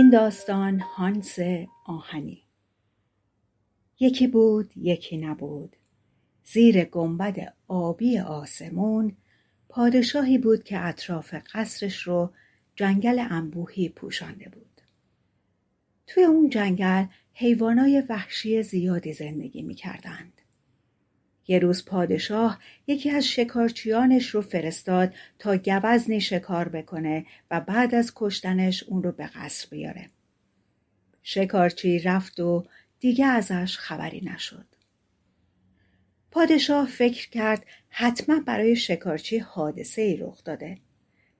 این داستان هانس آهنی. یکی بود یکی نبود. زیر گنبد آبی آسمون پادشاهی بود که اطراف قصرش رو جنگل انبوهی پوشانده بود. توی اون جنگل حیوانای وحشی زیادی زندگی می‌کردند. یه روز پادشاه یکی از شکارچیانش رو فرستاد تا گوزنی شکار بکنه و بعد از کشتنش اون رو به قصر بیاره. شکارچی رفت و دیگه ازش خبری نشد. پادشاه فکر کرد حتما برای شکارچی حادثه ای رخ داده.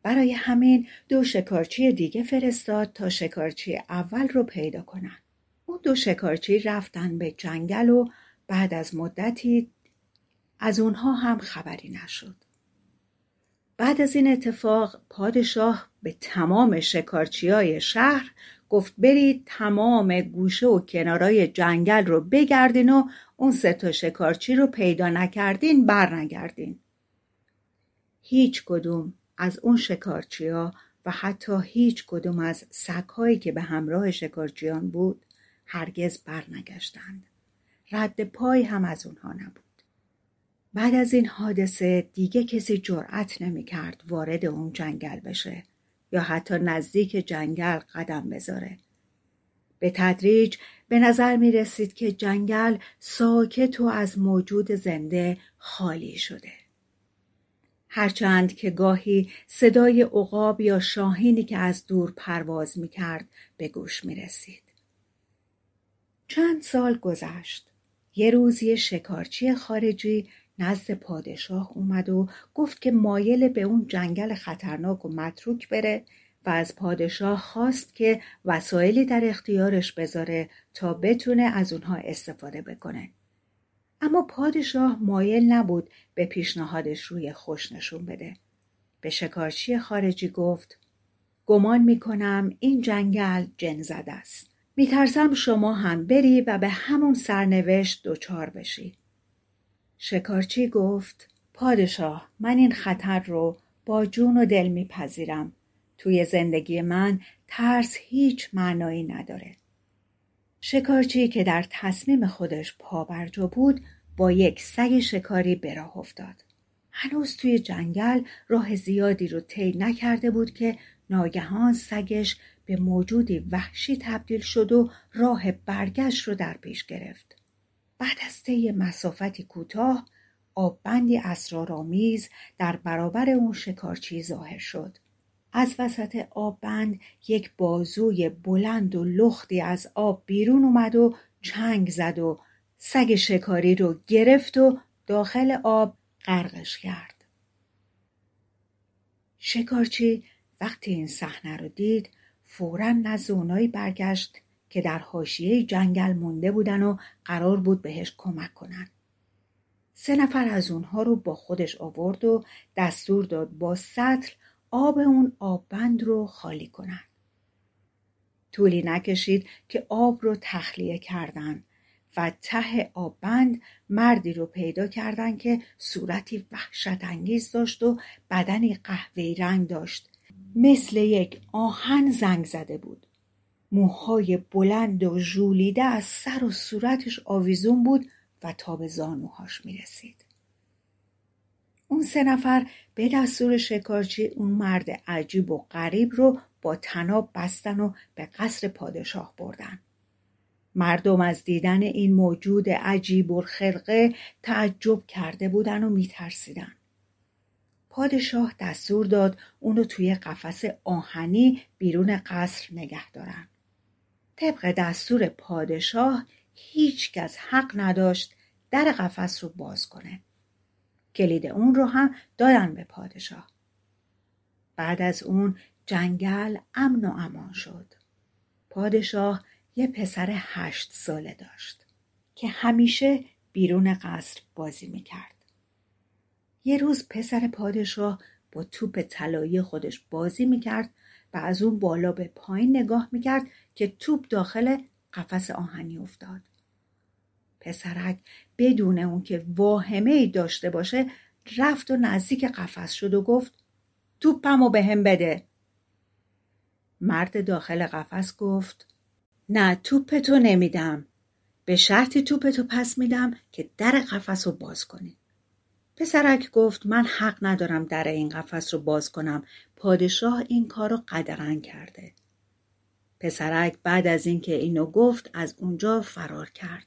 برای همین دو شکارچی دیگه فرستاد تا شکارچی اول رو پیدا کنن. اون دو شکارچی رفتن به جنگل و بعد از مدتی از اونها هم خبری نشد. بعد از این اتفاق پادشاه به تمام شکارچی های شهر گفت برید تمام گوشه و کنارای جنگل رو بگردین و اون سه تا شکارچی رو پیدا نکردین برنگردین. هیچ کدوم از اون شکارچی ها و حتی هیچ کدوم از سگهایی که به همراه شکارچیان بود هرگز برنگشتند. رد پای هم از اونها نبود. بعد از این حادثه دیگه کسی جرأت نمی‌کرد وارد اون جنگل بشه یا حتی نزدیک جنگل قدم بذاره. به تدریج به نظر می رسید که جنگل ساکت و از موجود زنده خالی شده. هرچند که گاهی صدای عقاب یا شاهینی که از دور پرواز می کرد به گوش می رسید. چند سال گذشت. یه روز یه شکارچی خارجی نزد پادشاه اومد و گفت که مایل به اون جنگل خطرناک و متروک بره و از پادشاه خواست که وسایلی در اختیارش بذاره تا بتونه از اونها استفاده بکنه. اما پادشاه مایل نبود به پیشنهادش روی خوش نشون بده. به شکارچی خارجی گفت گمان می‌کنم این جنگل جن زده است. میترسم شما هم بری و به همون سرنوشت دچار بشی. شکارچی گفت پادشاه من این خطر رو با جون و دل میپذیرم. توی زندگی من ترس هیچ معنایی نداره. شکارچی که در تصمیم خودش پابرجا بود با یک سگ شکاری به راه افتاد. هنوز توی جنگل راه زیادی رو طی نکرده بود که ناگهان سگش به موجودی وحشی تبدیل شد و راه برگشت رو در پیش گرفت. بعد از طی مسافتی کوتاه آببندی اسرارآمیز در برابر اون شکارچی ظاهر شد. از وسط آببند یک بازوی بلند و لختی از آب بیرون اومد و چنگ زد و سگ شکاری رو گرفت و داخل آب غرقش کرد. شکارچی وقتی این صحنه رو دید فورا نزد اونایی برگشت که در حاشیه جنگل مونده بودن و قرار بود بهش کمک کنن. سه نفر از اونها رو با خودش آورد و دستور داد با سطل آب اون آببند رو خالی کنن. طولی نکشید که آب رو تخلیه کردن و ته آببند مردی رو پیدا کردن که صورتی وحشت انگیز داشت و بدنی قهوه‌ای رنگ داشت مثل یک آهن زنگ زده بود. موهای بلند و ژولیده از سر و صورتش آویزون بود و تا به زانوهاش می رسید. اون سه نفر به دستور شکارچی اون مرد عجیب و غریب رو با تناب بستن و به قصر پادشاه بردن. مردم از دیدن این موجود عجیب و خرقه تعجب کرده بودن و میترسیدن. پادشاه دستور داد اونو توی قفس آهنی بیرون قصر نگه دارن. طبق دستور پادشاه هیچ کس حق نداشت در قفس رو باز کنه. کلید اون رو هم دادن به پادشاه. بعد از اون جنگل امن و امان شد. پادشاه یه پسر هشت ساله داشت که همیشه بیرون قصر بازی می‌کرد. یه روز پسر پادشاه با توپ طلایی خودش بازی می‌کرد و از اون بالا به پایین نگاه می‌کرد که توپ داخل قفس آهنی افتاد. پسرک بدون اون که واهمه ای داشته باشه رفت و نزدیک قفس شد و گفت توپمو به هم بده. مرد داخل قفس گفت نه توپتو نمیدم. به شرطی توپتو پس میدم که در قفس رو باز کنی پسرک گفت من حق ندارم در این قفس رو باز کنم. پادشاه این کار رو قدرن کرده. پسرک بعد از اینکه اینو گفت از اونجا فرار کرد.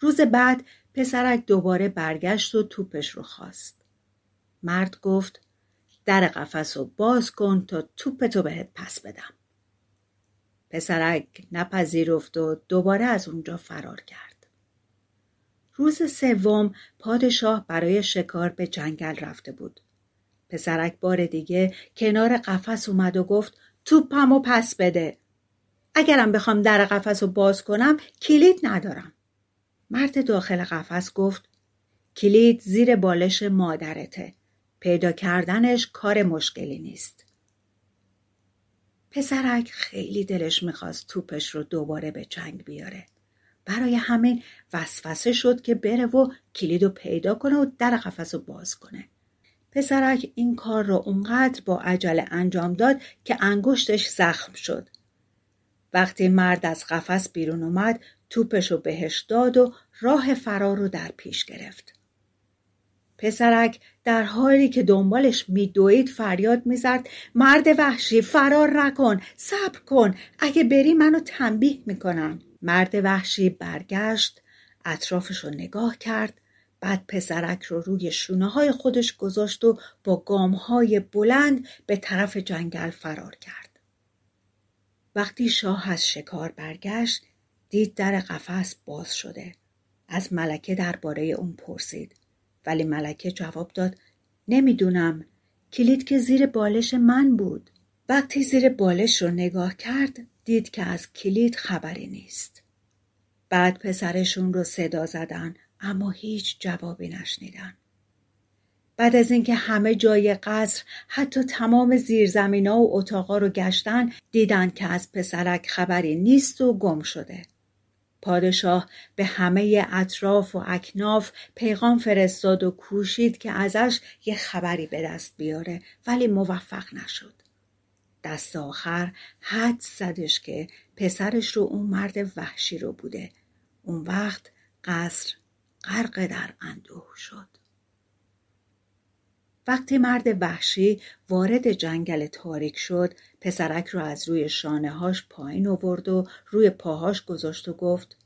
روز بعد پسرک دوباره برگشت و توپش رو خواست. مرد گفت در قفس رو باز کن تا توپتو بهت پس بدم. پسرک نپذیرفت و دوباره از اونجا فرار کرد. روز سوم پادشاه برای شکار به جنگل رفته بود. پسرک بار دیگه کنار قفس اومد و گفت توپمو پس بده. اگرم بخوام در قفس رو باز کنم کلید ندارم. مرد داخل قفس گفت کلید زیر بالش مادرته. پیدا کردنش کار مشکلی نیست. پسرک خیلی دلش می‌خواست توپش رو دوباره به جنگ بیاره. برای همین وسوسه شد که بره و کلید پیدا کنه و در قفس رو باز کنه. پسرک این کار رو اونقدر با عجله انجام داد که انگشتش زخم شد. وقتی مرد از قفس بیرون اومد توپش رو بهش داد و راه فرار رو در پیش گرفت. پسرک در حالی که دنبالش میدوید فریاد می‌زد مرد وحشی فرار نکن صبر کن اگه بری منو تنبیه می‌کنم مرد وحشی برگشت اطرافش رو نگاه کرد بعد پسرک رو روی شونه های خودش گذاشت و با گام های بلند به طرف جنگل فرار کرد. وقتی شاه از شکار برگشت دید در قفس باز شده. از ملکه درباره اون پرسید. ولی ملکه جواب داد نمی‌دونم. کلید که زیر بالش من بود. وقتی زیر بالش رو نگاه کرد دید که از کلید خبری نیست. بعد پسرشون رو صدا زدن اما هیچ جوابی نشنیدن. بعد از اینکه همه جای قصر حتی تمام زیرزمینا و اتاقا رو گشتن دیدن که از پسرک خبری نیست و گم شده. پادشاه به همه اطراف و اکناف پیغام فرستاد و کوشید که ازش یه خبری به دست بیاره ولی موفق نشد. دست آخر حد زدش که پسرش رو اون مرد وحشی رو بوده. اون وقت قصر غرق در اندوه شد. وقتی مرد وحشی وارد جنگل تاریک شد پسرک رو از روی شانه هاش پایین آورد و روی پاهاش گذاشت و گفت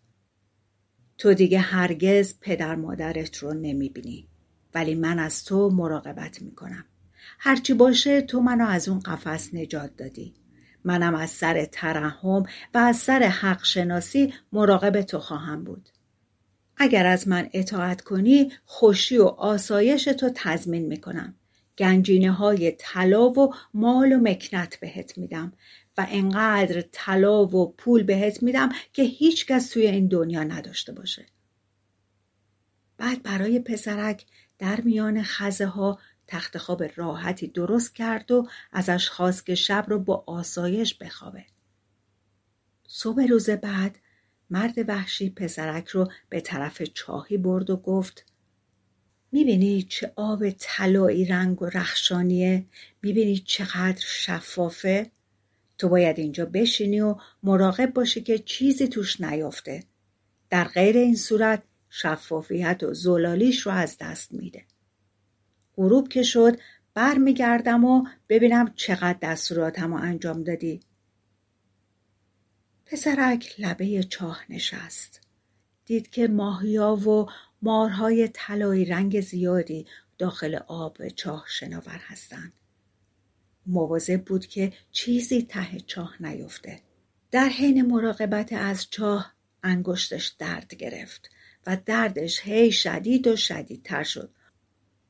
تو دیگه هرگز پدر مادرت رو نمی‌بینی ولی من از تو مراقبت می‌کنم هرچی باشه تو منو از اون قفس نجات دادی. منم از سر ترحم و از سر حق شناسی مراقب تو خواهم بود. اگر از من اطاعت کنی خوشی و آسایش تو تضمین می‌کنم. گنجینه های طلا و مال و مکنت بهت میدم و انقدر طلا و پول بهت میدم که هیچکس توی این دنیا نداشته باشه. بعد برای پسرک در میان خزه ها تخت خواب راحتی درست کرد و ازش خواست که شب رو با آسایش بخوابه. صبح روز بعد مرد وحشی پسرک رو به طرف چاهی برد و گفت می‌بینی چه آب طلایی رنگ و رخشانیه؟ می‌بینی چقدر شفافه؟ تو باید اینجا بشینی و مراقب باشی که چیزی توش نیافته. در غیر این صورت شفافیت و زلالیش رو از دست میده. غروب که شد برمیگردم و ببینم چقدر دستوراتم انجام دادی پسرک لبه چاه نشست دید که ماهیا و مارهای طلایی رنگ زیادی داخل آب چاه شناور هستند. مواظب بود که چیزی ته چاه نیفته. در حین مراقبت از چاه انگشتش درد گرفت و دردش هی شدید و شدیدتر شد.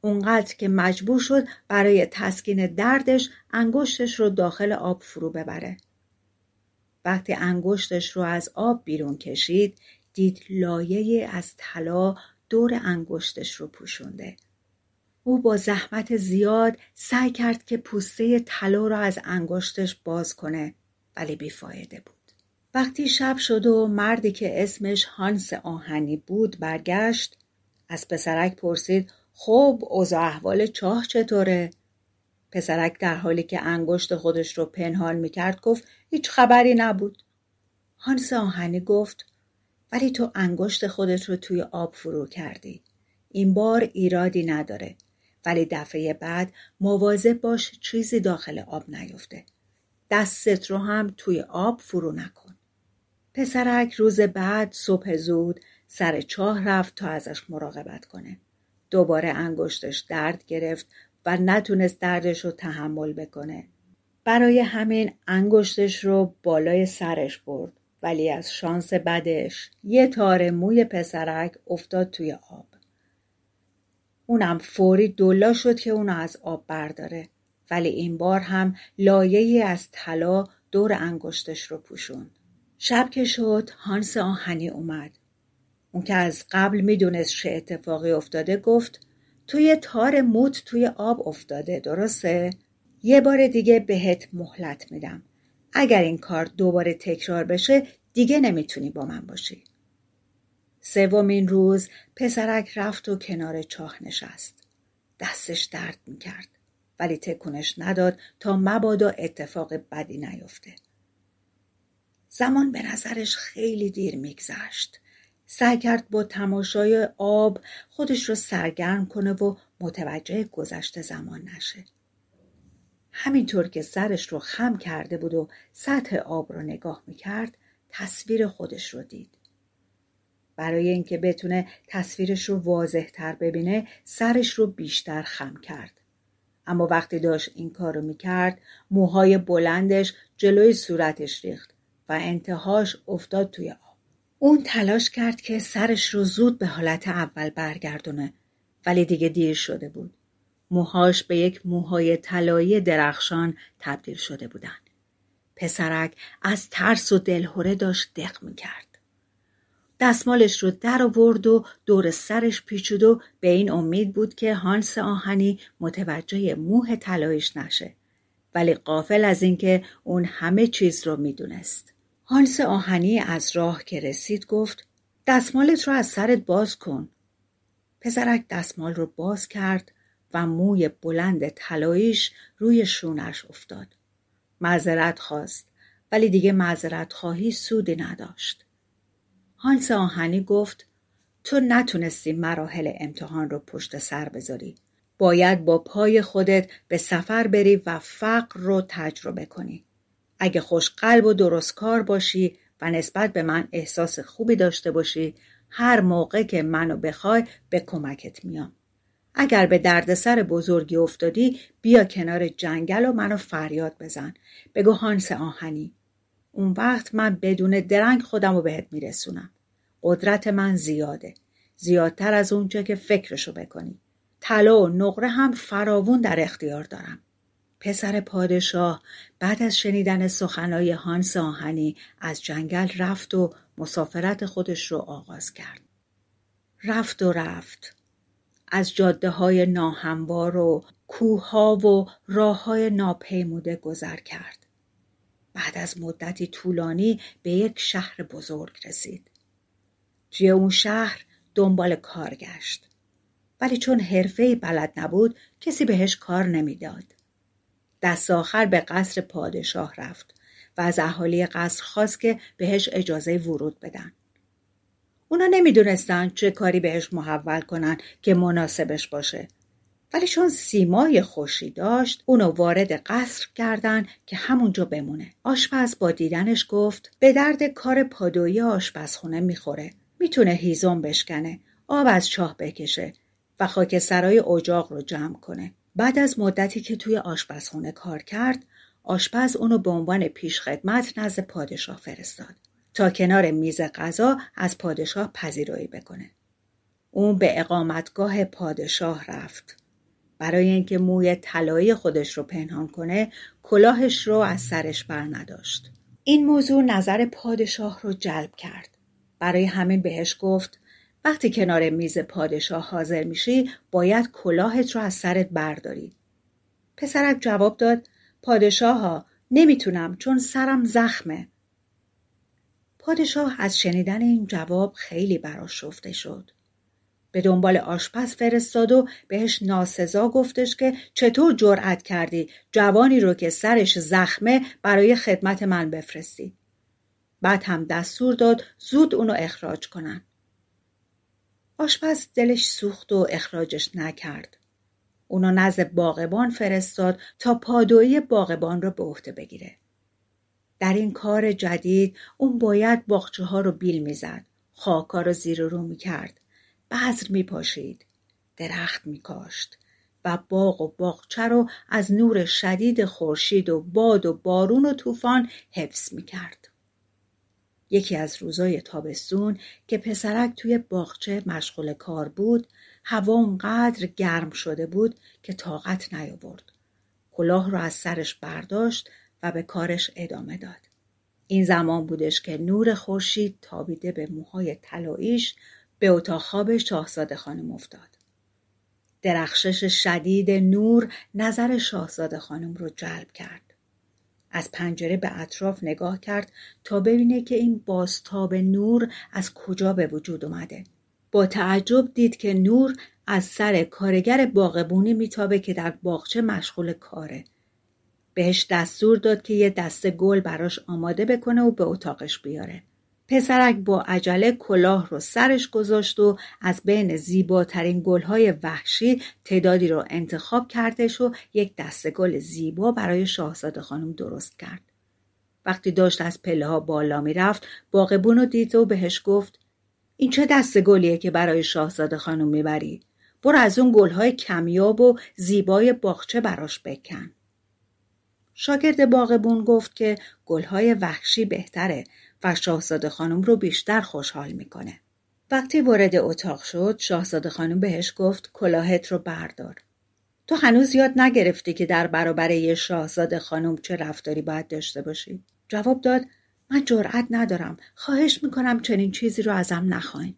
اونقدر که مجبور شد برای تسکین دردش انگشتش رو داخل آب فرو ببره. وقتی انگشتش رو از آب بیرون کشید دید لایه از طلا دور انگشتش رو پوشونده. او با زحمت زیاد سعی کرد که پوسته طلا را از انگشتش باز کنه ولی بیفایده بود. وقتی شب شد و مردی که اسمش هانس آهنی بود برگشت از پسرک پرسید خب اوضاع احوال چاه چطوره؟ پسرک در حالی که انگشت خودش رو پنهان می‌کرد گفت هیچ خبری نبود. هانس آهنی گفت ولی تو انگشت خودت رو توی آب فرو کردی. این بار ایرادی نداره. ولی دفعه بعد مواظب باش چیزی داخل آب نیفته. دستت رو هم توی آب فرو نکن. پسرک روز بعد صبح زود سر چاه رفت تا ازش مراقبت کنه. دوباره انگشتش درد گرفت و نتونست دردش رو تحمل بکنه. برای همین انگشتش رو بالای سرش برد ولی از شانس بدش یه تار موی پسرک افتاد توی آب. اونم فوری دلا شد که اونو از آب برداره ولی این بار هم لایه از طلا دور انگشتش رو پوشوند. شب که شد هانس آهنی اومد. اون که از قبل می‌دونست چه اتفاقی افتاده گفت توی تار موت توی آب افتاده درسته؟ یه بار دیگه بهت مهلت میدم. اگر این کار دوباره تکرار بشه دیگه نمی‌تونی با من باشی. سومین روز پسرک رفت و کنار چاه نشست. دستش درد می‌کرد. ولی تکونش نداد تا مبادا اتفاق بدی نیفته. زمان به نظرش خیلی دیر میگذشت. سعی کرد با تماشای آب خودش رو سرگرم کنه و متوجه گذشته زمان نشه. همینطور که سرش رو خم کرده بود و سطح آب رو نگاه می‌کرد تصویر خودش رو دید. برای اینکه بتونه تصویرش رو واضح تر ببینه سرش رو بیشتر خم کرد. اما وقتی داشت این کار رو می‌کرد موهای بلندش جلوی صورتش ریخت و انتهاش افتاد توی آب. اون تلاش کرد که سرش رو زود به حالت اول برگردونه ولی دیگه دیر شده بود. موهاش به یک موهای طلایی درخشان تبدیل شده بودن. پسرک از ترس و دلهوره داشت دق می‌کرد. دستمالش رو در آورد و دور سرش پیچود و به این امید بود که هانس آهنی متوجه موه طلایش نشه. ولی قافل از اینکه اون همه چیز رو می‌دونست. هانس آهنی از راه که رسید گفت دستمالت رو از سرت باز کن. پسرک دستمال رو باز کرد و موی بلند طلاییش روی شونش افتاد. معذرت خواست ولی دیگه معذرت خواهی سودی نداشت. هانس آهنی گفت تو نتونستی مراحل امتحان رو پشت سر بذاری. باید با پای خودت به سفر بری و فقر رو تجربه کنی. اگه خوش قلب و درست کار باشی و نسبت به من احساس خوبی داشته باشی هر موقع که منو بخوای به کمکت میام. اگر به دردسر بزرگی افتادی بیا کنار جنگل و منو فریاد بزن. بگو هانس آهنی. اون وقت من بدون درنگ خودم رو بهت میرسونم. قدرت من زیاده. زیادتر از اونچه که فکرشو بکنی. طلا و نقره هم فراوون در اختیار دارم. پسر پادشاه بعد از شنیدن سخنهای هانس آهنی از جنگل رفت و مسافرت خودش رو آغاز کرد. رفت و رفت. از جاده های ناهموار و کوهها و راه های ناپیموده گذر کرد. بعد از مدتی طولانی به یک شهر بزرگ رسید. توی اون شهر دنبال کار گشت. ولی چون حرفه بلد نبود کسی بهش کار نمی‌داد. دست آخر به قصر پادشاه رفت و از اهالی قصر خواست که بهش اجازه ورود بدن. اونا نمی‌دونستن چه کاری بهش محول کنن که مناسبش باشه. ولی چون سیمای خوشی داشت اونو وارد قصر کردن که همونجا بمونه. آشپز با دیدنش گفت به درد کار پادویی آشپزخونه می‌خوره. می‌تونه هیزم بشکنه، آب از چاه بکشه و خاک سرای اجاق رو جمع کنه. بعد از مدتی که توی آشپزخونه کار کرد، آشپز اونو به عنوان پیشخدمت نزد پادشاه فرستاد تا کنار میز غذا از پادشاه پذیرایی بکنه. اون به اقامتگاه پادشاه رفت برای اینکه موی طلایی خودش رو پنهان کنه کلاهش رو از سرش بر نداشت. این موضوع نظر پادشاه رو جلب کرد. برای همین بهش گفت وقتی کنار میز پادشاه حاضر میشی باید کلاهت رو از سرت برداری. پسرک جواب داد پادشاه ها نمی‌تونم چون سرم زخمه. پادشاه از شنیدن این جواب خیلی براشفته شد. به دنبال آشپز فرستاد و بهش ناسزا گفتش که چطور جرأت کردی جوانی رو که سرش زخمه برای خدمت من بفرستی. بعد هم دستور داد زود اونو اخراج کنن. آشپز دلش سوخت و اخراجش نکرد. اونو نزد باغبان فرستاد تا پادویی باغبان را به عهده بگیره. در این کار جدید اون باید باغچه ها رو بیل می‌زد. خاکا رو زیر رو می‌کرد. بذر میپاشید. درخت میکاشت. و باغ و باغچه رو از نور شدید خورشید و باد و بارون و طوفان حفظ می‌کرد. یکی از روزای تابستون که پسرک توی باغچه مشغول کار بود هوا اونقدر گرم شده بود که طاقت نیاورد. کلاه رو از سرش برداشت و به کارش ادامه داد. این زمان بودش که نور خورشید تابیده به موهای طلاییش به اتاق خواب شاهزاده خانم افتاد. درخشش شدید نور نظر شاهزاده خانم رو جلب کرد. از پنجره به اطراف نگاه کرد تا ببینه که این بازتاب نور از کجا به وجود اومده. با تعجب دید که نور از سر کارگر باغبونی میتابه که در باغچه مشغول کاره. بهش دستور داد که یه دسته گل براش آماده بکنه و به اتاقش بیاره. پسرک با عجله کلاه رو سرش گذاشت و از بین زیباترین گلهای وحشی تعدادی رو انتخاب کردش و یک دسته گل زیبا برای شاهزاده خانم درست کرد. وقتی داشت از پله ها بالا می‌رفت باغبون رو دید و بهش گفت این چه دسته گلیه که برای شاهزاده خانم می‌بری؟ برو از اون گلهای کمیاب و زیبای باغچه براش بکن. شاگرد باغبون گفت که گلهای وحشی بهتره و شاهزاده خانم رو بیشتر خوشحال می‌کنه. وقتی وارد اتاق شد شاهزاده خانم بهش گفت کلاهت رو بردار. تو هنوز یاد نگرفتی که در برابر یه شاهزاده خانم چه رفتاری باید داشته باشی؟ جواب داد من جرأت ندارم. خواهش می‌کنم چنین چیزی رو ازم نخواین.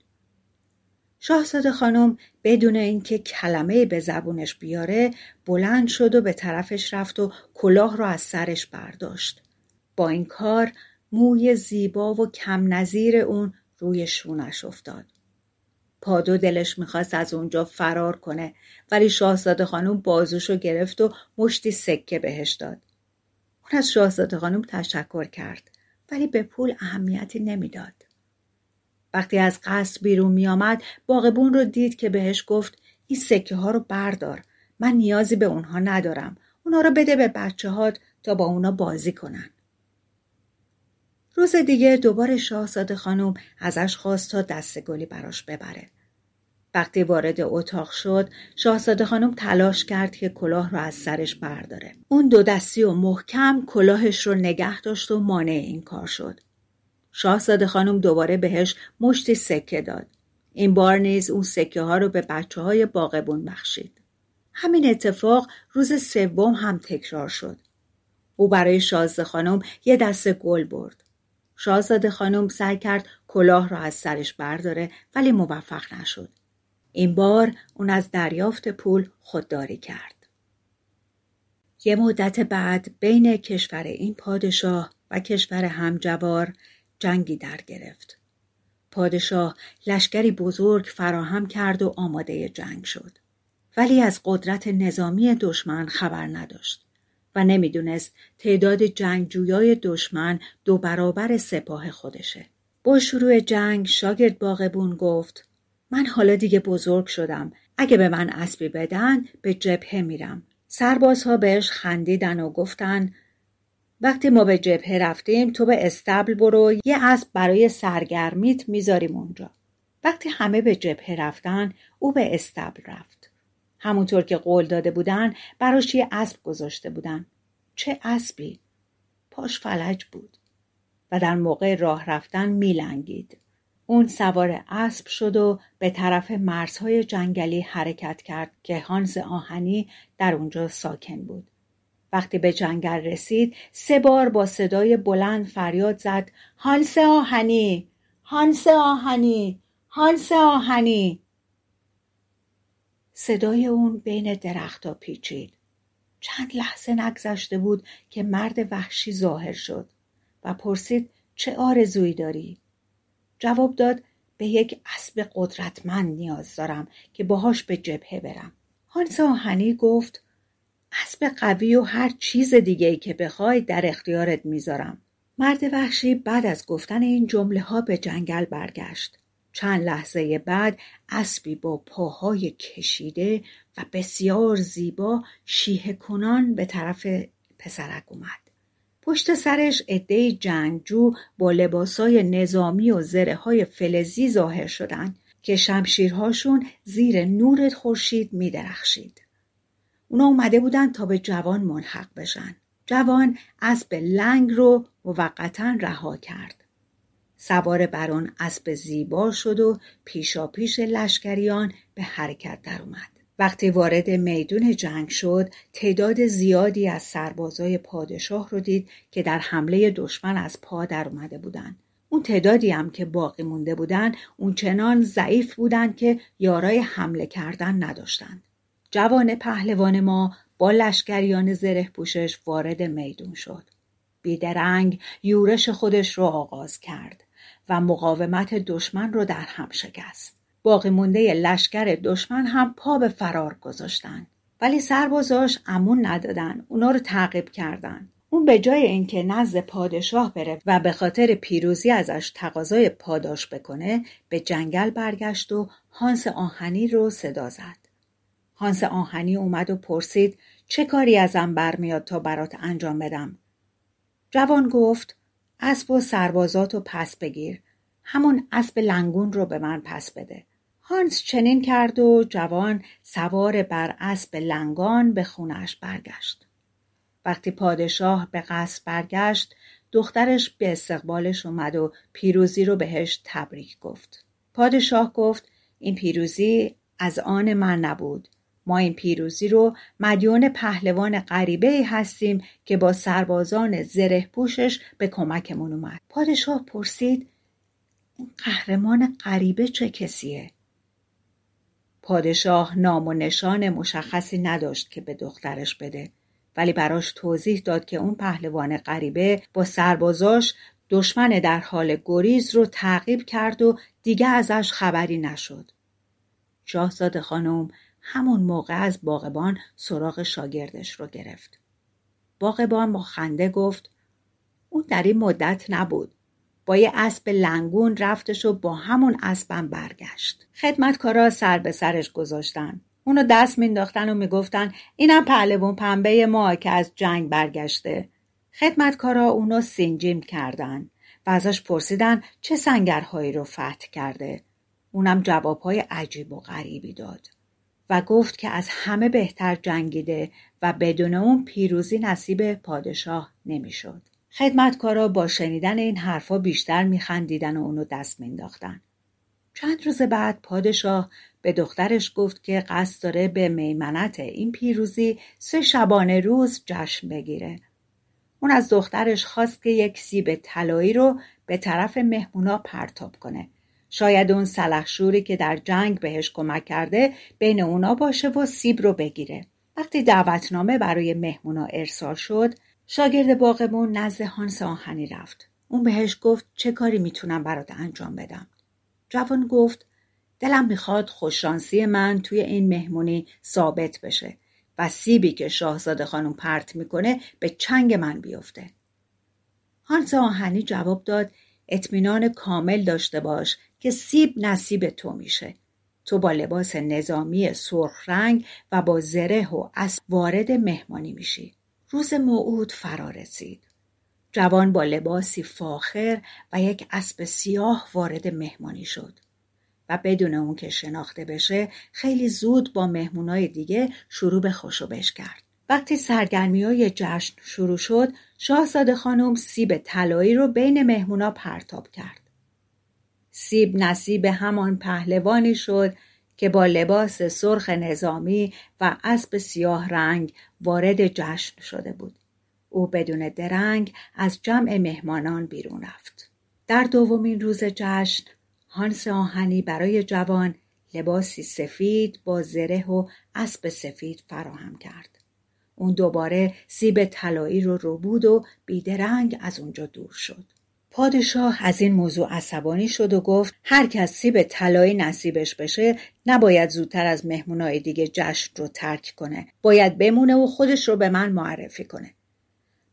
شاهزاده خانم بدون اینکه کلمه به زبونش بیاره بلند شد و به طرفش رفت و کلاه رو از سرش برداشت. با این کار موی زیبا و کم نظیر اون روی شونش افتاد. پادو دلش می‌خواست از اونجا فرار کنه ولی شاهزاده خانم بازوشو گرفت و مشتی سکه بهش داد. اون از شاهزاده خانم تشکر کرد ولی به پول اهمیتی نمی‌داد. وقتی از قصر بیرون میآمد باغبون رو دید که بهش گفت این سکه ها رو بردار من نیازی به اونها ندارم اونا رو بده به بچه تا با اونا بازی کنن. روز دیگه دوباره شاهزاده خانم ازش خواست تا دست گلی براش ببره. وقتی وارد اتاق شد شاهزاده خانم تلاش کرد که کلاه رو از سرش برداره. اون دو دستی و محکم کلاهش رو نگه داشت و مانع این کار شد. شاهزاده خانم دوباره بهش مشتی سکه داد. این بار نیز اون سکه ها رو به بچه های باغبون بخشید. همین اتفاق روز سوم هم تکرار شد. او برای شاهزاده خانم یه دست گل برد. شاهزاده خانم سعی کرد کلاه را از سرش برداره ولی موفق نشد. این بار اون از دریافت پول خودداری کرد. یه مدت بعد بین کشور این پادشاه و کشور همجوار جنگی در گرفت. پادشاه لشکری بزرگ فراهم کرد و آماده جنگ شد. ولی از قدرت نظامی دشمن خبر نداشت. و نمی‌دونست تعداد جنگجویای دشمن دو برابر سپاه خودشه. با شروع جنگ شاگرد باغبون گفت من حالا دیگه بزرگ شدم. اگه به من اسبی بدن به جبهه میرم. سربازها بهش خندیدن و گفتن وقتی ما به جبهه رفتیم تو به استبل برو یه اسب برای سرگرمیت می‌ذاریم اونجا. وقتی همه به جبهه رفتن او به استبل رفت. همونطور که قول داده بودن براش یه اسب گذاشته بودن. چه اسبی؟ پاش فلج بود و در موقع راه رفتن میلنگید. اون سوار اسب شد و به طرف مرزهای جنگلی حرکت کرد که هانس آهنی در اونجا ساکن بود. وقتی به جنگل رسید سه بار با صدای بلند فریاد زد هانس آهنی هانس آهنی هانس آهنی صدای اون بین درختها پیچید. چند لحظه نگذشته بود که مرد وحشی ظاهر شد و پرسید چه آرزویی داری؟ جواب داد به یک اسب قدرتمند نیاز دارم که باهاش به جبهه برم. هانس آهنی گفت اسب قوی و هر چیز دیگه که بخوای در اختیارت می‌ذارم. مرد وحشی بعد از گفتن این جمله ها به جنگل برگشت. چند لحظه بعد اسبی با پاهای کشیده و بسیار زیبا شیه کنان به طرف پسرک اومد پشت سرش عدهای جنگجو با لباسای نظامی و زره های فلزی ظاهر شدند که شمشیرهاشون زیر نور خورشید میدرخشید. اونا اومده بودن تا به جوان ملحق بشن. جوان اسب لنگ رو موقتا رها کرد. سوار بر آن اسب زیبا شد و پیشاپیش لشکریان به حرکت در اومد. وقتی وارد میدون جنگ شد تعداد زیادی از سربازای پادشاه رو دید که در حمله دشمن از پا در اومده بودن. اون تعدادی هم که باقی مونده بودن اون چنان ضعیف بودند که یارای حمله کردن نداشتند. جوان پهلوان ما با لشکریان زره پوشش وارد میدون شد. بیدرنگ یورش خودش رو آغاز کرد و مقاومت دشمن رو در هم شکست. باقی مونده لشکر دشمن هم پا به فرار گذاشتن. ولی سربازاش امون ندادن اونا رو تعقیب کردن. اون به جای اینکه نزد پادشاه بره و به خاطر پیروزی ازش تقاضای پاداش بکنه به جنگل برگشت و هانس آهنی رو صدا زد. هانس آهنی اومد و پرسید چه کاری ازم برمیاد تا برات انجام بدم؟ جوان گفت اسب و سربازات رو پس بگیر همون اسب لنگون رو به من پس بده هانس چنین کرد و جوان سوار بر اسب لنگان به خونش برگشت. وقتی پادشاه به قصد برگشت دخترش به استقبالش اومد و پیروزی رو بهش تبریک گفت. پادشاه گفت این پیروزی از آن من نبود. ما این پیروزی رو مدیون پهلوان غریبه هستیم که با سربازان زره پوشش به کمکمون اومد. پادشاه پرسید این قهرمان غریبه چه کسیه؟ پادشاه نام و نشان مشخصی نداشت که به دخترش بده ولی براش توضیح داد که اون پهلوان غریبه با سربازاش دشمن در حال گریز رو تعقیب کرد و دیگه ازش خبری نشد. شاهزاده خانم همون موقع از باغبان سراغ شاگردش رو گرفت. باغبان با خنده گفت اون در این مدت نبود. با یه اسب لنگون رفتش و با همون اسبم برگشت. خدمتکارا سر به سرش گذاشتن. اونو دست مینداختن و می‌گفتن اینم پهلوون پنبه ما که از جنگ برگشته. خدمتکارا اونو سینجیم کردن و ازش پرسیدن چه سنگرهایی رو فتح کرده. اونم جوابهای عجیب و غریبی داد. و گفت که از همه بهتر جنگیده و بدون اون پیروزی نصیب پادشاه نمی‌شد. خدمتکارا با شنیدن این حرفا بیشتر میخندیدن و اونو دست مینداختن. چند روز بعد پادشاه به دخترش گفت که قصد داره به میمنت این پیروزی سه شبانه روز جشن بگیره. اون از دخترش خواست که یک سیب طلایی رو به طرف مهمونا پرتاب کنه. شاید اون سلحشوری که در جنگ بهش کمک کرده بین اونا باشه و سیب رو بگیره. وقتی دعوتنامه برای مهمونا ارسال شد شاگرد باغمون نزد هانس آهنی رفت. اون بهش گفت چه کاری می‌تونم برات انجام بدم. جوان گفت دلم می‌خواد خوششانسی من توی این مهمونی ثابت بشه و سیبی که شاهزاده خانم پرت می‌کنه به چنگ من بیفته. هانس آهنی جواب داد اطمینان کامل داشته باش که سیب نصیب تو میشه. تو با لباس نظامی سرخ رنگ و با زره و اسب وارد مهمانی میشی. روز موعود فرا رسید. جوان با لباسی فاخر و یک اسب سیاه وارد مهمانی شد و بدون اون که شناخته بشه خیلی زود با مهمونای دیگه شروع به خوشوبش کرد. وقتی سرگرمی های جشن شروع شد شاهزاده خانم سیب طلایی رو بین مهمونا پرتاب کرد. سیب نصیب همان پهلوانی شد که با لباس سرخ نظامی و اسب سیاه رنگ وارد جشن شده بود. او بدون درنگ از جمع مهمانان بیرون رفت. در دومین روز جشن هانس آهنی برای جوان لباسی سفید با زره و اسب سفید فراهم کرد. اون دوباره سیب طلایی رو رو بود و بیدرنگ از اونجا دور شد. پادشاه از این موضوع عصبانی شد و گفت هر کس سیب طلایی نصیبش بشه نباید زودتر از مهمونای دیگه جشن رو ترک کنه. باید بمونه و خودش رو به من معرفی کنه.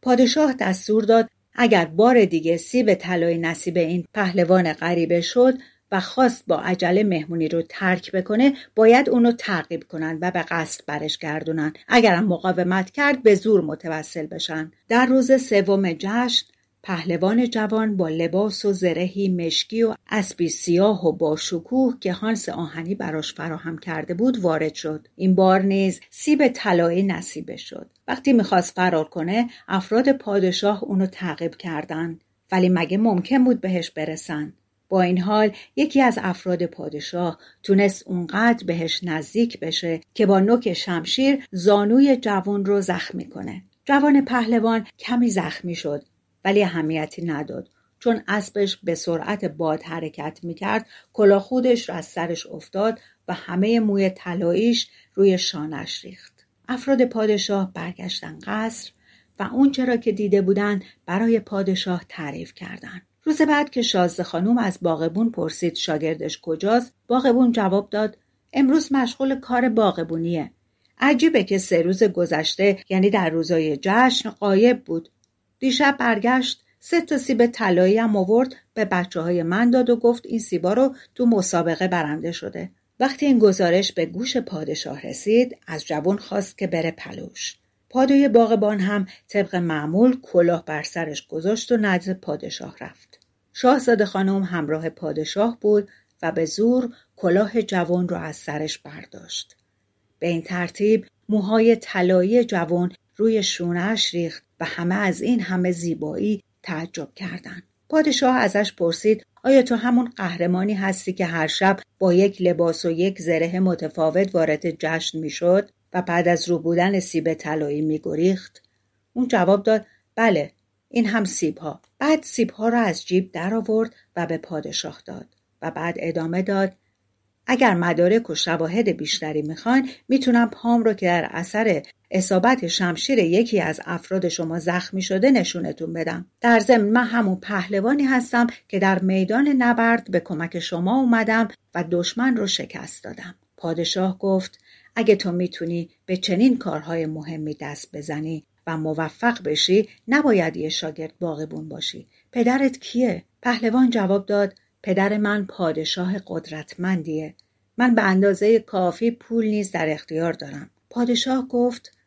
پادشاه دستور داد اگر بار دیگه سیب طلایی نصیب این پهلوان غریبه شد و خواست با عجله مهمونی رو ترک بکنه باید اونو تعقیب کنن و به قصد برش گردونن. اگرم مقاومت کرد به زور متوسل بشن. در روز سوم جشن پهلوان جوان با لباس و زرهی مشکی و اسبی سیاه و با شکوه که هانس آهنی براش فراهم کرده بود وارد شد. این بار نیز سیب طلایی نصیبه شد. وقتی می‌خواست فرار کنه افراد پادشاه اونو تعقیب کردند ولی مگه ممکن بود بهش برسن؟ با این حال یکی از افراد پادشاه تونست اونقدر بهش نزدیک بشه که با نوک شمشیر زانوی جوان رو زخمی کنه. جوان پهلوان کمی زخمی شد ولی اهمیتی نداد چون اسبش به سرعت باد حرکت می‌کرد کلا خودش را از سرش افتاد و همه موی طلاییش روی شانش ریخت. افراد پادشاه برگشتن قصر و اونچه را که دیده بودند برای پادشاه تعریف کردند روز بعد که شازده خانوم از باغبون پرسید شاگردش کجاست باغبون جواب داد امروز مشغول کار باغبونیه. عجیبه که سه روز گذشته یعنی در روزای جشن قایب بود. دیشب برگشت سه تا سیب طلایی هم آورد به بچه های من داد و گفت این سیبا رو تو مسابقه برنده شده. وقتی این گزارش به گوش پادشاه رسید از جوان خواست که بره پلوش. پادوی باغبان هم طبق معمول کلاه بر سرش گذاشت و نزد پادشاه رفت. شاهزاده خانم همراه پادشاه بود و به زور کلاه جوان را از سرش برداشت. به این ترتیب موهای طلایی جوان روی شونهش ریخت و همه از این همه زیبایی تعجب کردند. پادشاه ازش پرسید آیا تو همون قهرمانی هستی که هر شب با یک لباس و یک زره متفاوت وارد جشن می‌شد و بعد از رو بودن سیب طلایی میگریخت؟ اون جواب داد بله این هم سیب ها بعد سیب ها را از جیب در آورد و به پادشاه داد و بعد ادامه داد اگر مدارک و شواهد بیشتری می‌خواین می‌تونم پام رو که در اثر اصابت شمشیر یکی از افراد شما زخمی شده نشونتون بدم. در ضمن من همون پهلوانی هستم که در میدان نبرد به کمک شما اومدم و دشمن رو شکست دادم. پادشاه گفت اگه تو می‌تونی به چنین کارهای مهمی دست بزنی و موفق بشی نباید یه شاگرد باغبون باشی. پدرت کیه؟ پهلوان جواب داد پدر من پادشاه قدرتمندیه. من به اندازه کافی پول نیز در اختیار دارم. پادشاه گفت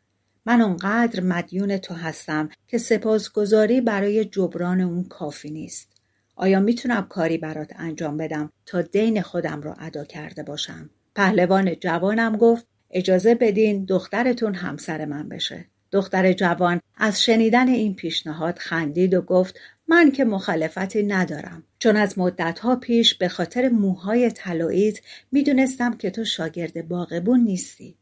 من اونقدر مدیون تو هستم که سپاسگزاری برای جبران اون کافی نیست. آیا می‌تونم کاری برات انجام بدم تا دین خودم را ادا کرده باشم؟ پهلوان جوانم گفت اجازه بدین دخترتون همسر من بشه. دختر جوان از شنیدن این پیشنهاد خندید و گفت من که مخالفتی ندارم. چون از مدتها پیش به خاطر موهای طلاییت می‌دونستم که تو شاگرد باغبون نیستی.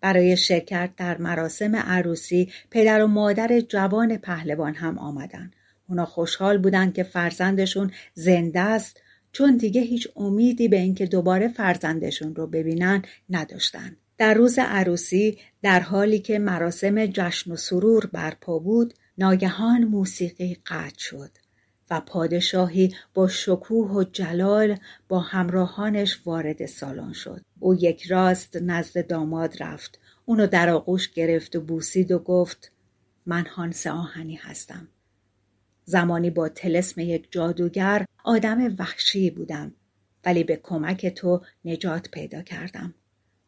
برای شرکت در مراسم عروسی پدر و مادر جوان پهلوان هم آمدن. اونا خوشحال بودن که فرزندشون زنده است چون دیگه هیچ امیدی به اینکه دوباره فرزندشون رو ببینن نداشتن. در روز عروسی در حالی که مراسم جشن و سرور برپا بود ناگهان موسیقی قطع شد و پادشاهی با شکوه و جلال با همراهانش وارد سالن شد. او یک راست نزد داماد رفت اونو در آغوش گرفت و بوسید و گفت من هانس آهنی هستم. زمانی با تلسم یک جادوگر آدم وحشی بودم ولی به کمک تو نجات پیدا کردم.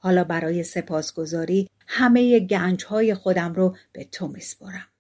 حالا برای سپاسگزاری همه گنج های خودم رو به تو میسپرم